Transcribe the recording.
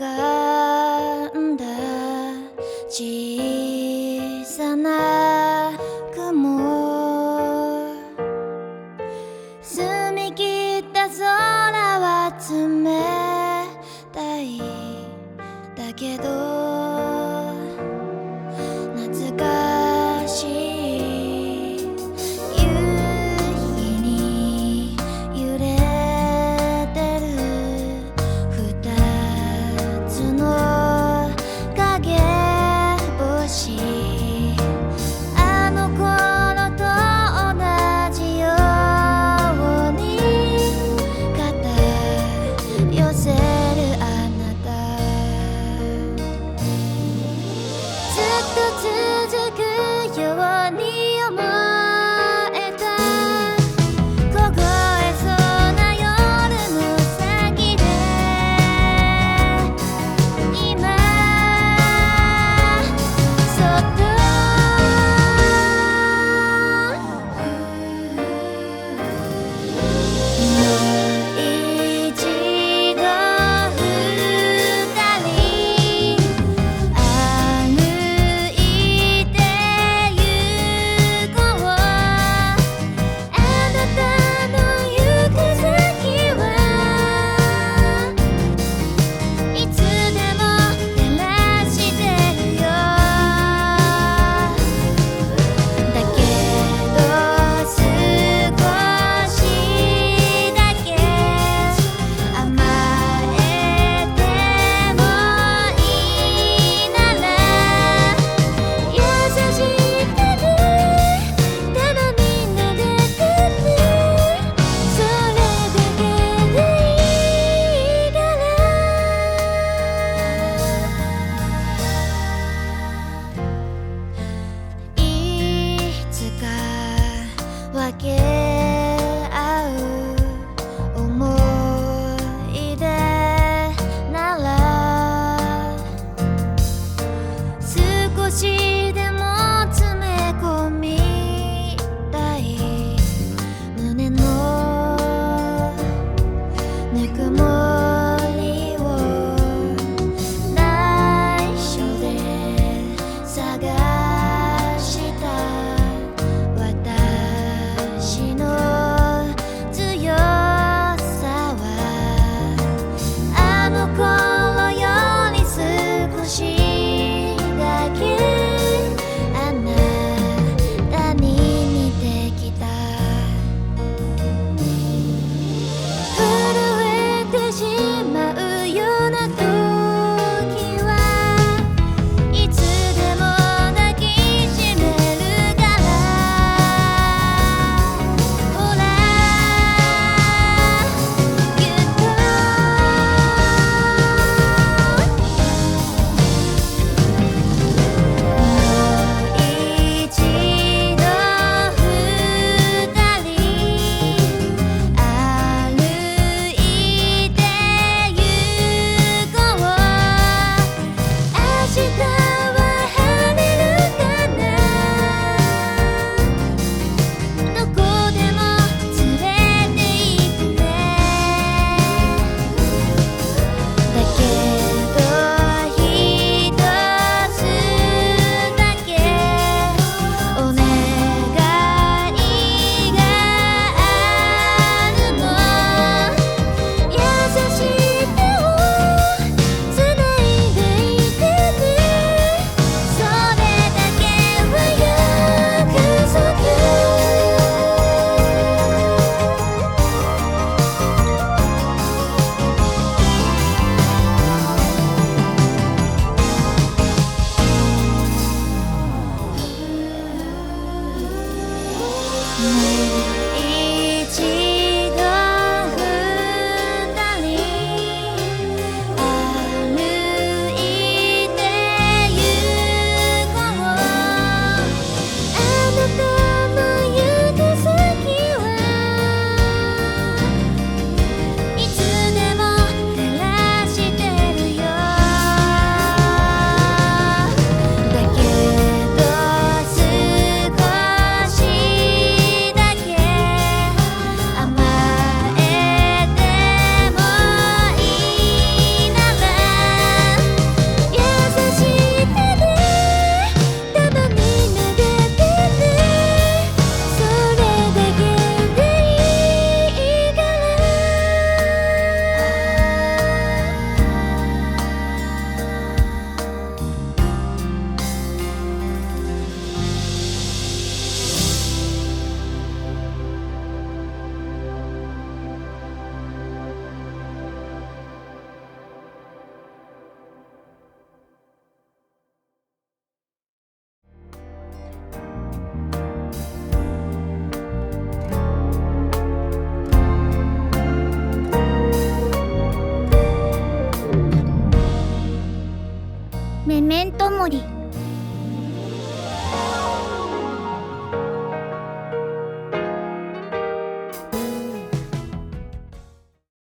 浮かんだ小さな雲。澄み切った空は冷たい。だけど more. メメントモリ」